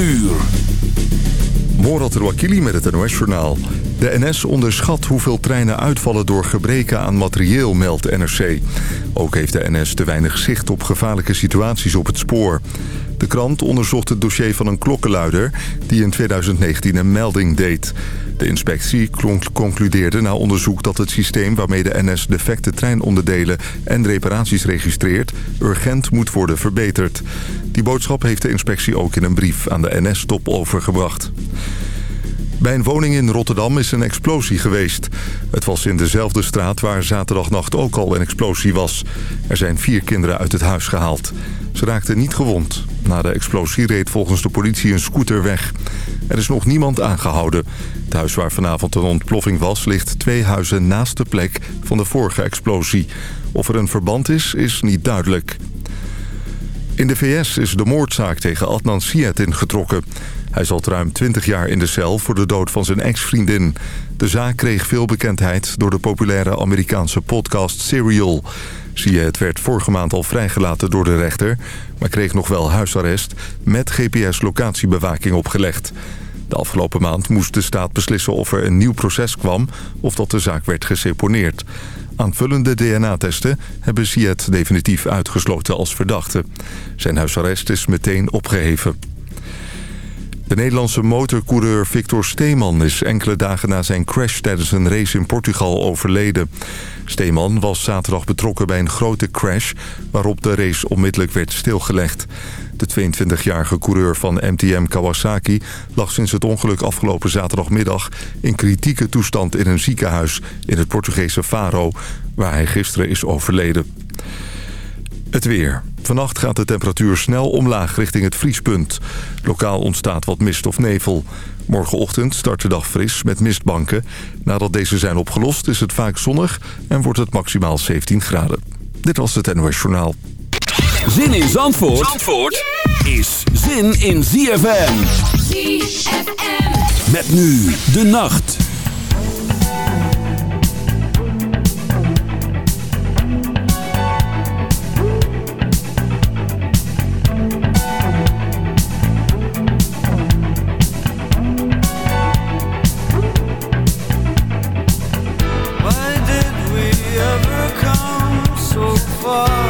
uur. Morat Wakili met het NOS-journaal. De NS onderschat hoeveel treinen uitvallen door gebreken aan materieel, meldt NRC. Ook heeft de NS te weinig zicht op gevaarlijke situaties op het spoor. De krant onderzocht het dossier van een klokkenluider... die in 2019 een melding deed. De inspectie concludeerde na onderzoek dat het systeem... waarmee de NS defecte treinonderdelen en reparaties registreert... urgent moet worden verbeterd. Die boodschap heeft de inspectie ook in een brief aan de NS-top overgebracht. Bij een woning in Rotterdam is een explosie geweest. Het was in dezelfde straat waar zaterdagnacht ook al een explosie was. Er zijn vier kinderen uit het huis gehaald. Ze raakten niet gewond. Na de explosie reed volgens de politie een scooter weg. Er is nog niemand aangehouden. Het huis waar vanavond een ontploffing was... ligt twee huizen naast de plek van de vorige explosie. Of er een verband is, is niet duidelijk. In de VS is de moordzaak tegen Adnan Syed ingetrokken. Hij zat ruim 20 jaar in de cel voor de dood van zijn ex-vriendin. De zaak kreeg veel bekendheid door de populaire Amerikaanse podcast Serial. Syed werd vorige maand al vrijgelaten door de rechter... maar kreeg nog wel huisarrest met GPS-locatiebewaking opgelegd. De afgelopen maand moest de staat beslissen of er een nieuw proces kwam... of dat de zaak werd geseponeerd. Aanvullende DNA-testen hebben Syed definitief uitgesloten als verdachte. Zijn huisarrest is meteen opgeheven. De Nederlandse motorcoureur Victor Steeman is enkele dagen na zijn crash tijdens een race in Portugal overleden. Steeman was zaterdag betrokken bij een grote crash waarop de race onmiddellijk werd stilgelegd. De 22-jarige coureur van MTM Kawasaki lag sinds het ongeluk afgelopen zaterdagmiddag in kritieke toestand in een ziekenhuis in het Portugese Faro, waar hij gisteren is overleden. Het weer. Vannacht gaat de temperatuur snel omlaag richting het vriespunt. Lokaal ontstaat wat mist of nevel. Morgenochtend start de dag fris met mistbanken. Nadat deze zijn opgelost is het vaak zonnig en wordt het maximaal 17 graden. Dit was het NOS Journaal. Zin in Zandvoort, Zandvoort is zin in ZFM. ZFM. Met nu de nacht. door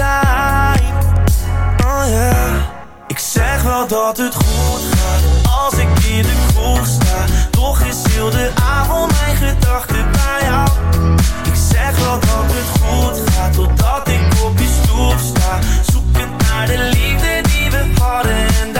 Oh yeah. Ik zeg wel dat het goed gaat als ik in de kroeg sta. Toch is heel de avond mijn gedachten bij jou. Ik zeg wel dat het goed gaat totdat ik op je stoel sta. Zoekend naar de liefde die we hadden en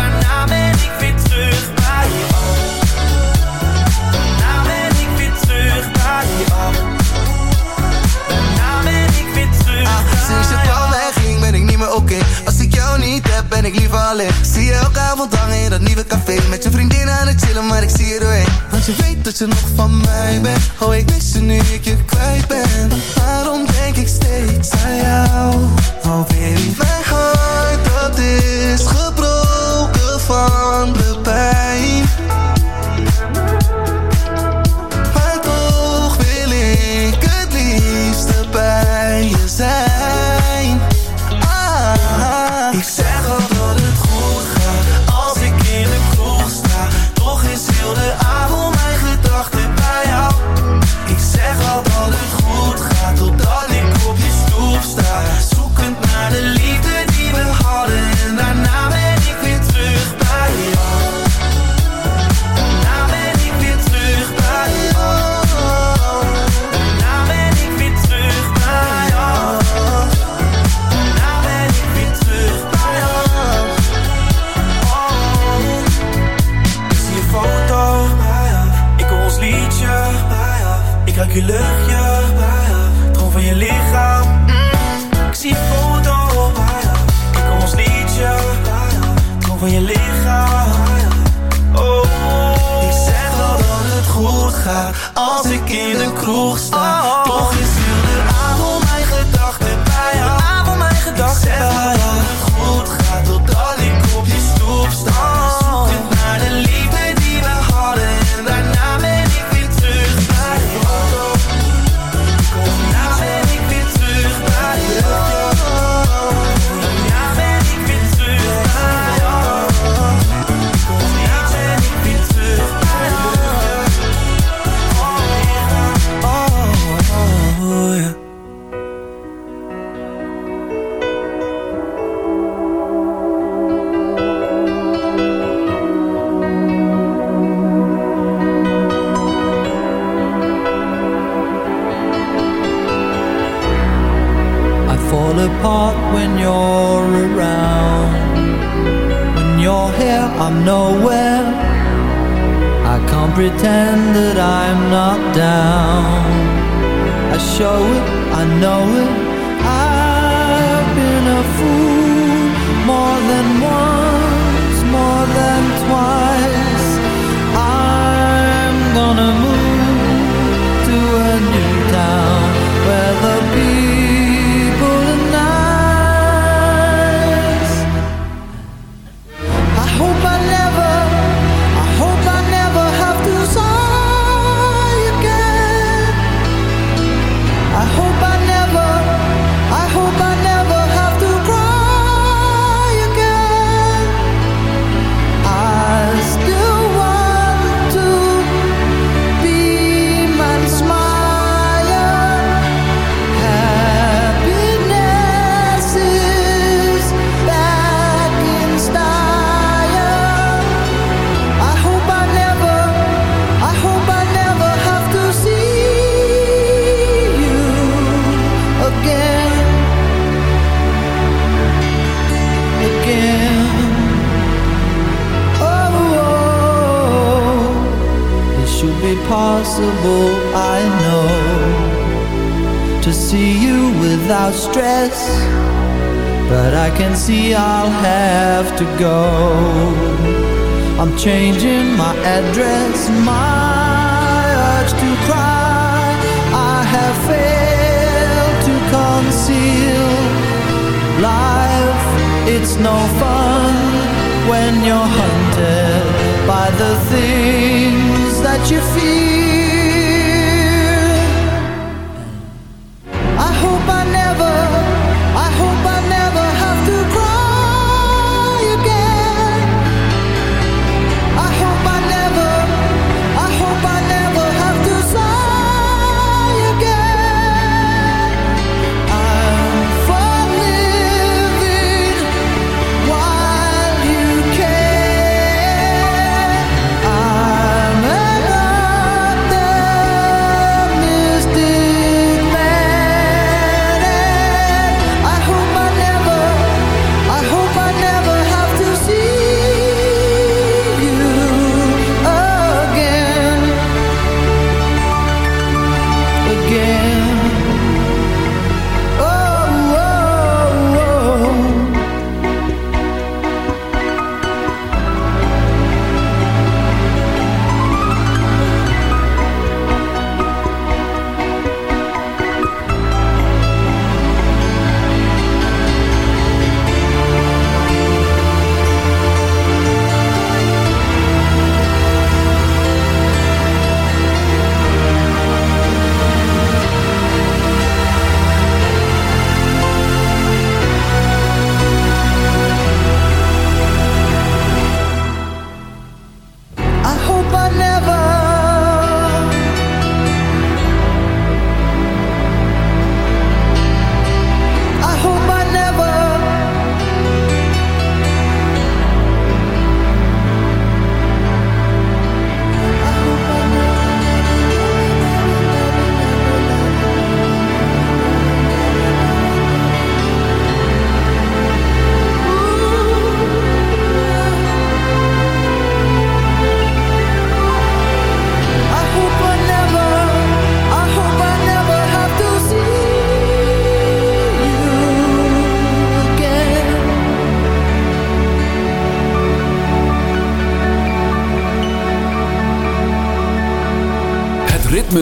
Als ik jou niet heb ben ik liever alleen. Zie je elke avond hangen in dat nieuwe café. Met je vriendin aan het chillen maar ik zie je doorheen Want je weet dat je nog van mij bent. Oh ik mis je nu ik je kwijt ben. Waarom denk ik steeds aan jou? Oh baby. Mijn hart dat is gebroken van de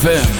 ZFM.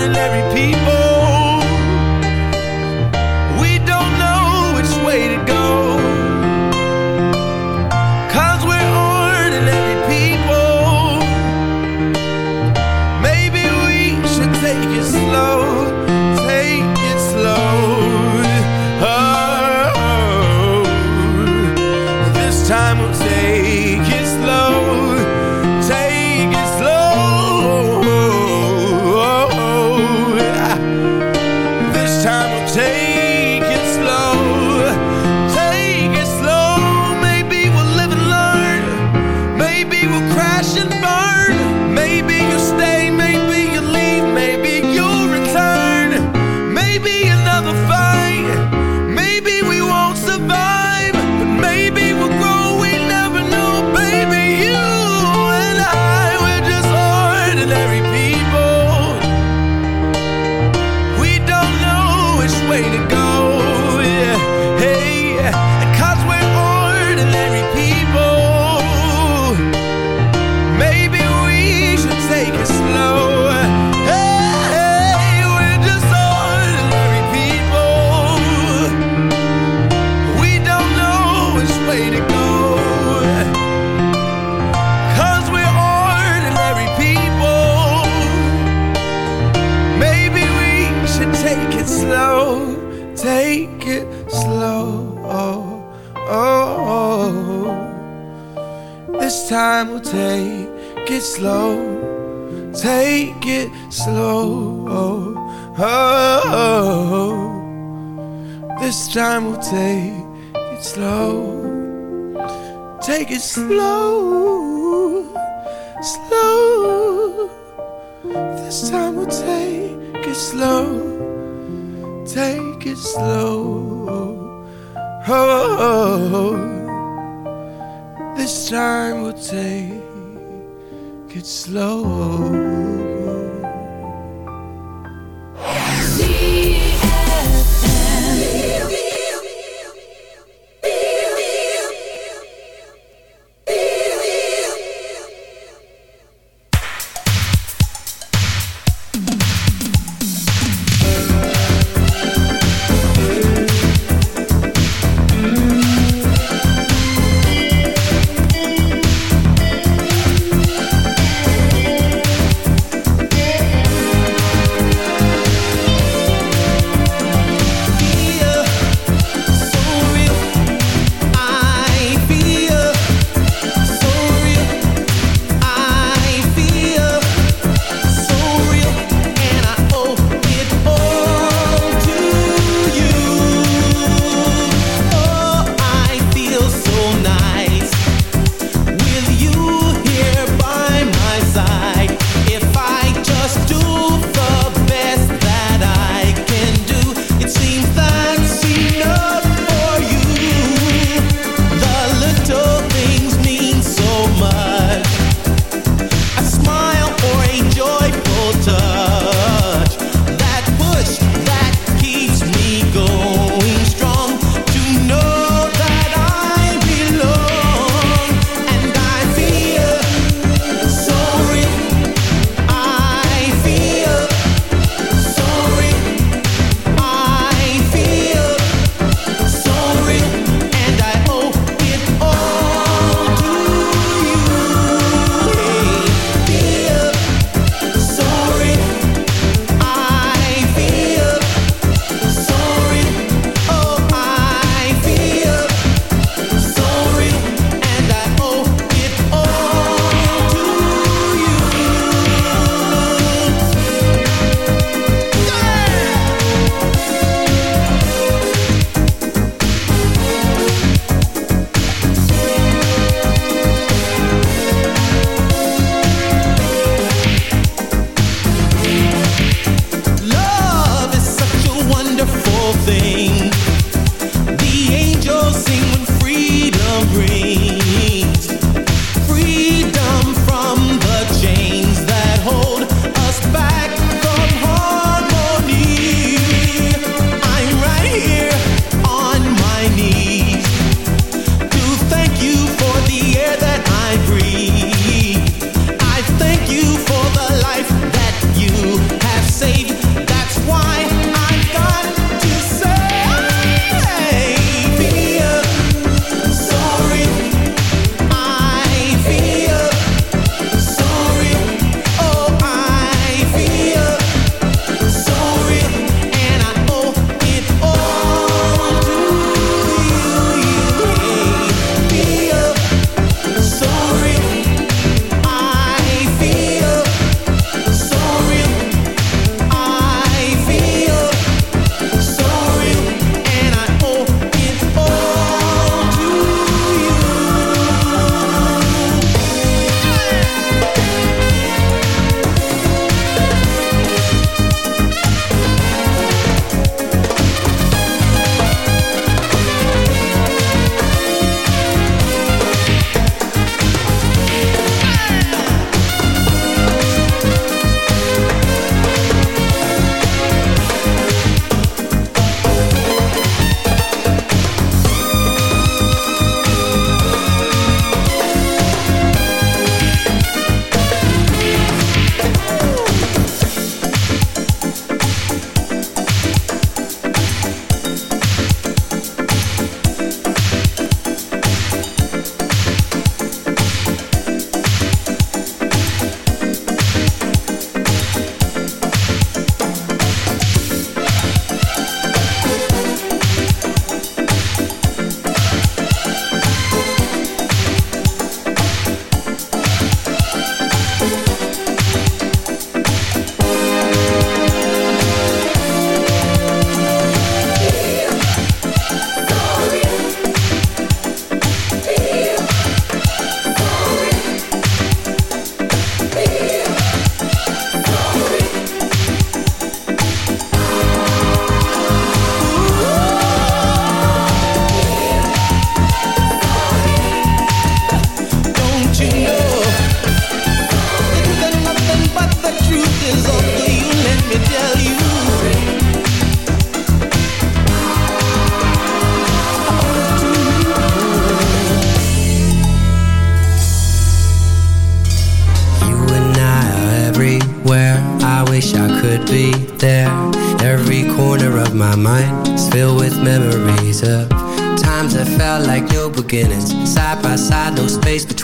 ordinary people. Love.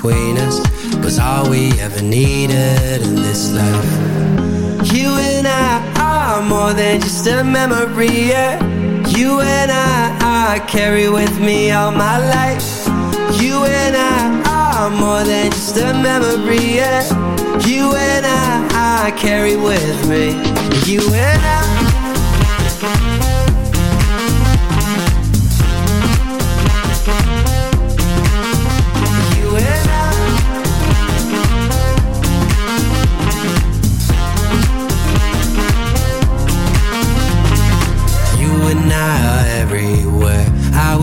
between us was all we ever needed in this life. You and I are more than just a memory, yeah. You and I, I carry with me all my life. You and I are more than just a memory, yeah. You and I, I carry with me. You and I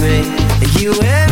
me. You and